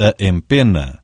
a empena